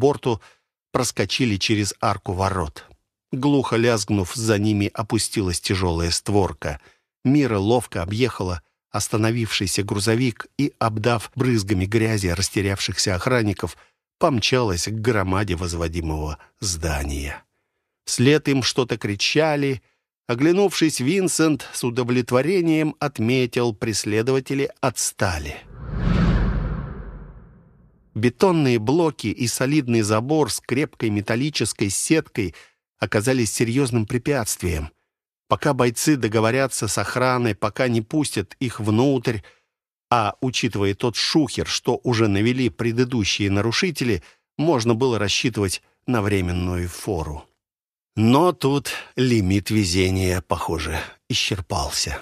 борту, проскочили через арку ворот. Глухо лязгнув, за ними опустилась тяжелая створка. Мира ловко объехала остановившийся грузовик и, обдав брызгами грязи растерявшихся охранников, помчалась к громаде возводимого здания. Вслед им что-то кричали. Оглянувшись, Винсент с удовлетворением отметил, преследователи отстали. Бетонные блоки и солидный забор с крепкой металлической сеткой – оказались серьезным препятствием. Пока бойцы договорятся с охраной, пока не пустят их внутрь, а учитывая тот шухер, что уже навели предыдущие нарушители, можно было рассчитывать на временную фору. Но тут лимит везения, похоже, исчерпался.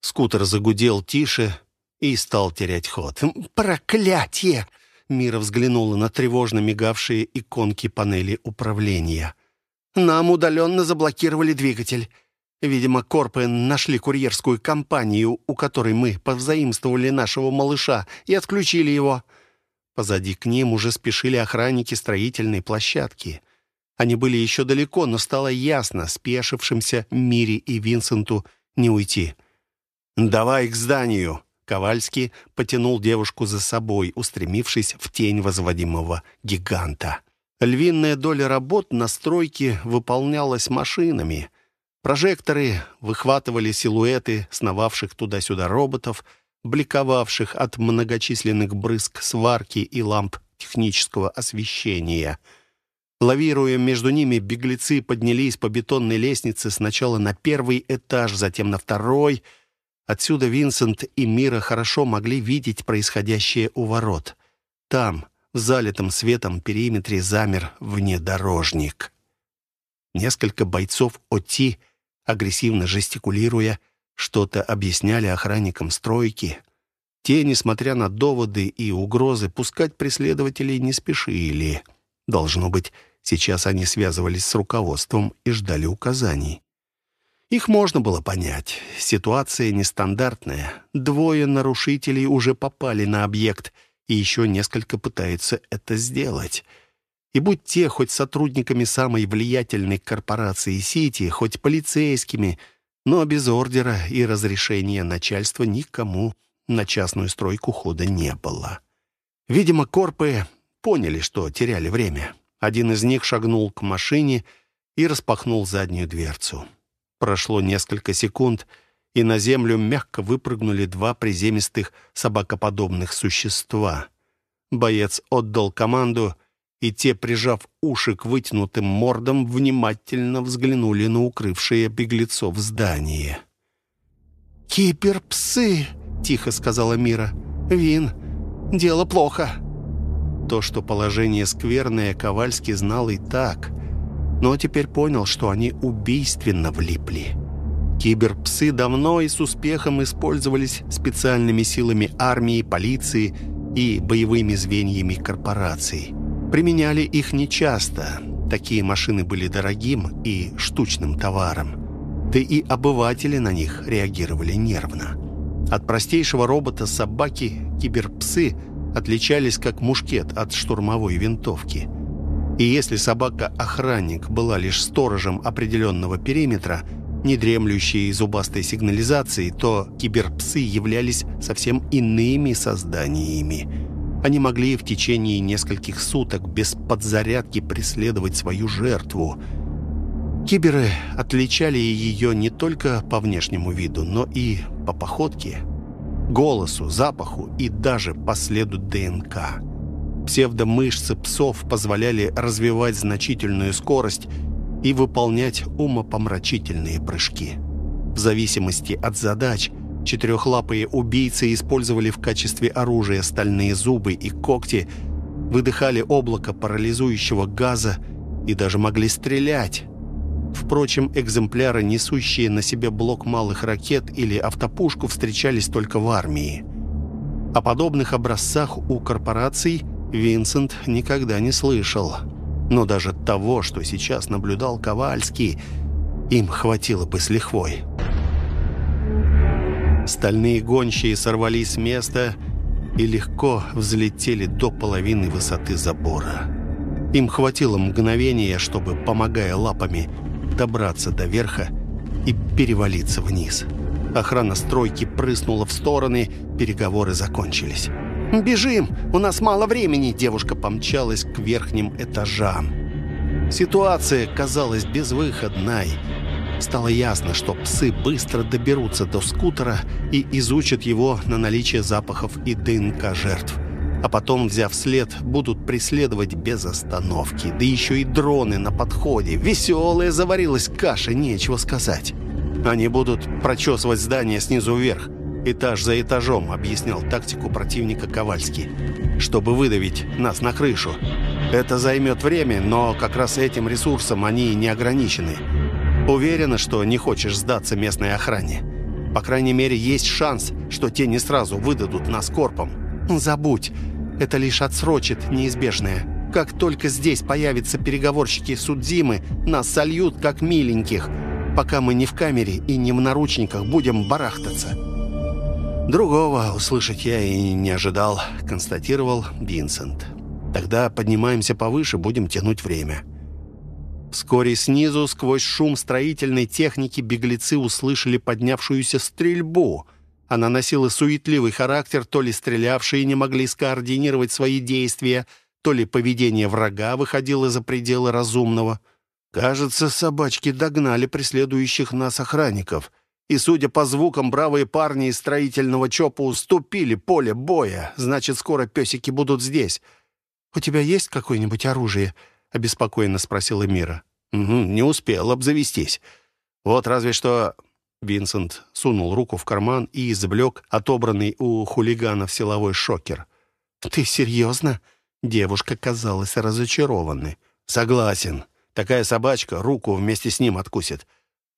Скутер загудел тише и стал терять ход. «Проклятие!» Мира взглянула на тревожно мигавшие иконки панели управления. Нам удаленно заблокировали двигатель. Видимо, корпы нашли курьерскую компанию, у которой мы повзаимствовали нашего малыша, и отключили его. Позади к ним уже спешили охранники строительной площадки. Они были еще далеко, но стало ясно, спешившимся Мире и Винсенту не уйти. «Давай к зданию!» Ковальский потянул девушку за собой, устремившись в тень возводимого гиганта. Львиная доля работ на стройке выполнялась машинами. Прожекторы выхватывали силуэты сновавших туда-сюда роботов, бликовавших от многочисленных брызг сварки и ламп технического освещения. Лавируя между ними, беглецы поднялись по бетонной лестнице сначала на первый этаж, затем на второй. Отсюда Винсент и Мира хорошо могли видеть происходящее у ворот. Там, в залитом светом периметре замер внедорожник. Несколько бойцов ОТИ, агрессивно жестикулируя, что-то объясняли охранникам стройки. Те, несмотря на доводы и угрозы, пускать преследователей не спешили. Должно быть, сейчас они связывались с руководством и ждали указаний. Их можно было понять. Ситуация нестандартная. Двое нарушителей уже попали на объект — и еще несколько пытаются это сделать. И будь те хоть сотрудниками самой влиятельной корпорации Сити, хоть полицейскими, но без ордера и разрешения начальства никому на частную стройку хода не было. Видимо, корпы поняли, что теряли время. Один из них шагнул к машине и распахнул заднюю дверцу. Прошло несколько секунд — и на землю мягко выпрыгнули два приземистых собакоподобных существа. Боец отдал команду, и те, прижав уши к вытянутым мордам, внимательно взглянули на укрывшее беглецов здание. «Киперпсы!» — тихо сказала Мира. «Вин, дело плохо». То, что положение скверное, Ковальский знал и так, но теперь понял, что они убийственно влипли. Киберпсы давно и с успехом использовались специальными силами армии, полиции и боевыми звеньями корпораций. Применяли их нечасто. Такие машины были дорогим и штучным товаром. Да и обыватели на них реагировали нервно. От простейшего робота собаки киберпсы отличались как мушкет от штурмовой винтовки. И если собака-охранник была лишь сторожем определенного периметра – не дремлющие зубастой сигнализации, то киберпсы являлись совсем иными созданиями. Они могли в течение нескольких суток без подзарядки преследовать свою жертву. Киберы отличали ее не только по внешнему виду, но и по походке, голосу, запаху и даже по следу ДНК. Псевдомышцы псов позволяли развивать значительную скорость и выполнять умопомрачительные прыжки. В зависимости от задач, четырехлапые убийцы использовали в качестве оружия стальные зубы и когти, выдыхали облако парализующего газа и даже могли стрелять. Впрочем, экземпляры, несущие на себе блок малых ракет или автопушку, встречались только в армии. О подобных образцах у корпораций Винсент никогда не слышал. Но даже того, что сейчас наблюдал Ковальский, им хватило бы с лихвой. Стальные гончие сорвались с места и легко взлетели до половины высоты забора. Им хватило мгновения, чтобы, помогая лапами, добраться до верха и перевалиться вниз. Охрана стройки прыснула в стороны, переговоры закончились. «Бежим! У нас мало времени!» Девушка помчалась к верхним этажам. Ситуация казалась безвыходной. Стало ясно, что псы быстро доберутся до скутера и изучат его на наличие запахов и ДНК жертв. А потом, взяв след, будут преследовать без остановки. Да еще и дроны на подходе. Веселая заварилась каша, нечего сказать. Они будут прочесывать здание снизу вверх. Этаж за этажом, объяснял тактику противника Ковальский. Чтобы выдавить нас на крышу. Это займет время, но как раз этим ресурсом они не ограничены. Уверена, что не хочешь сдаться местной охране. По крайней мере, есть шанс, что те не сразу выдадут нас корпом. Забудь. Это лишь отсрочит неизбежное. Как только здесь появятся переговорщики Судзимы, нас сольют как миленьких. Пока мы не в камере и не в наручниках, будем барахтаться. Другого услышать я и не ожидал, констатировал Винсент. Тогда поднимаемся повыше, будем тянуть время. Вскоре снизу, сквозь шум строительной техники, беглецы услышали поднявшуюся стрельбу. Она носила суетливый характер, то ли стрелявшие не могли скоординировать свои действия, то ли поведение врага выходило за пределы разумного. Кажется, собачки догнали преследующих нас охранников. И, судя по звукам, бравые парни из строительного ЧОПа уступили поле боя. Значит, скоро песики будут здесь. «У тебя есть какое-нибудь оружие?» — обеспокоенно спросила Мира. «Угу, не успел обзавестись. Вот разве что...» Винсент сунул руку в карман и извлек отобранный у хулиганов силовой шокер. «Ты серьезно?» Девушка казалась разочарованной. «Согласен. Такая собачка руку вместе с ним откусит».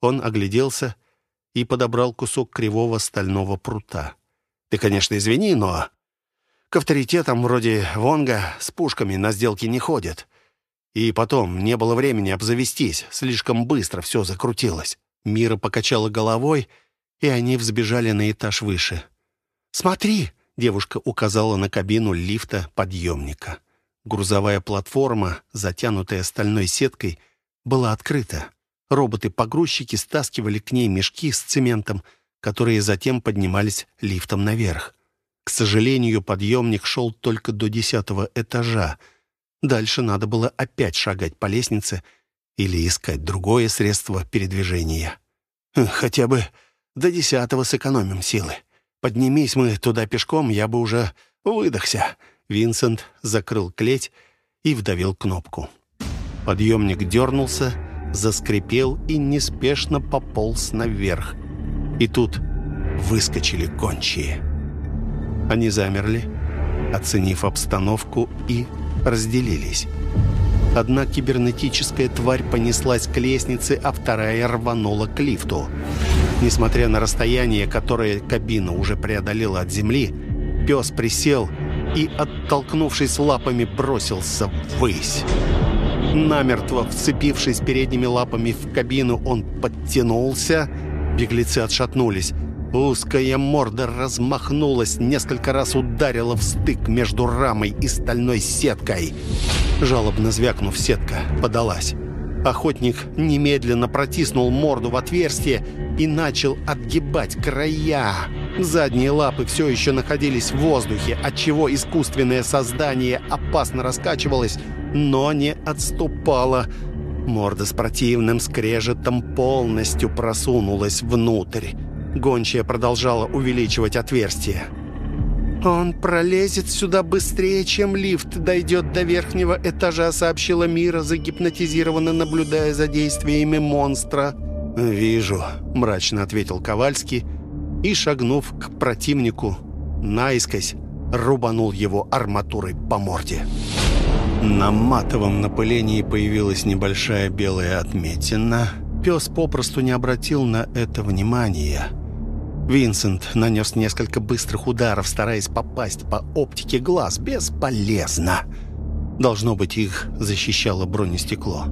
Он огляделся и подобрал кусок кривого стального прута. «Ты, конечно, извини, но к авторитетам вроде Вонга с пушками на сделки не ходят. И потом, не было времени обзавестись, слишком быстро все закрутилось. Мира покачала головой, и они взбежали на этаж выше. «Смотри!» — девушка указала на кабину лифта подъемника. Грузовая платформа, затянутая стальной сеткой, была открыта. Роботы-погрузчики стаскивали к ней мешки с цементом, которые затем поднимались лифтом наверх. К сожалению, подъемник шел только до десятого этажа. Дальше надо было опять шагать по лестнице или искать другое средство передвижения. Хотя бы до десятого сэкономим силы. Поднимись мы туда пешком, я бы уже выдохся. Винсент закрыл клеть и вдавил кнопку. Подъемник дернулся, заскрипел и неспешно пополз наверх. И тут выскочили гончие. Они замерли, оценив обстановку, и разделились. Одна кибернетическая тварь понеслась к лестнице, а вторая рванула к лифту. Несмотря на расстояние, которое кабина уже преодолела от земли, пес присел и, оттолкнувшись лапами, бросился ввысь. Намертво вцепившись передними лапами в кабину, он подтянулся. Беглецы отшатнулись. Узкая морда размахнулась, несколько раз ударила в стык между рамой и стальной сеткой. Жалобно звякнув, сетка подалась. Охотник немедленно протиснул морду в отверстие и начал отгибать края. Задние лапы все еще находились в воздухе, отчего искусственное создание опасно раскачивалось, но не отступало. Морда с противным скрежетом полностью просунулась внутрь. Гончая продолжала увеличивать отверстие. «Он пролезет сюда быстрее, чем лифт дойдет до верхнего этажа», сообщила Мира, загипнотизированно наблюдая за действиями монстра. «Вижу», — мрачно ответил Ковальский и, шагнув к противнику, наискось рубанул его арматурой по морде. На матовом напылении появилась небольшая белая отметина. Пес попросту не обратил на это внимания. Винсент нанес несколько быстрых ударов, стараясь попасть по оптике глаз. Бесполезно. Должно быть, их защищало бронестекло.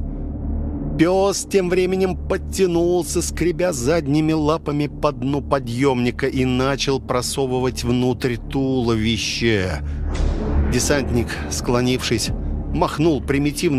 Пес тем временем подтянулся, скребя задними лапами по дну подъемника и начал просовывать внутрь туловище. Десантник, склонившись, махнул примитивным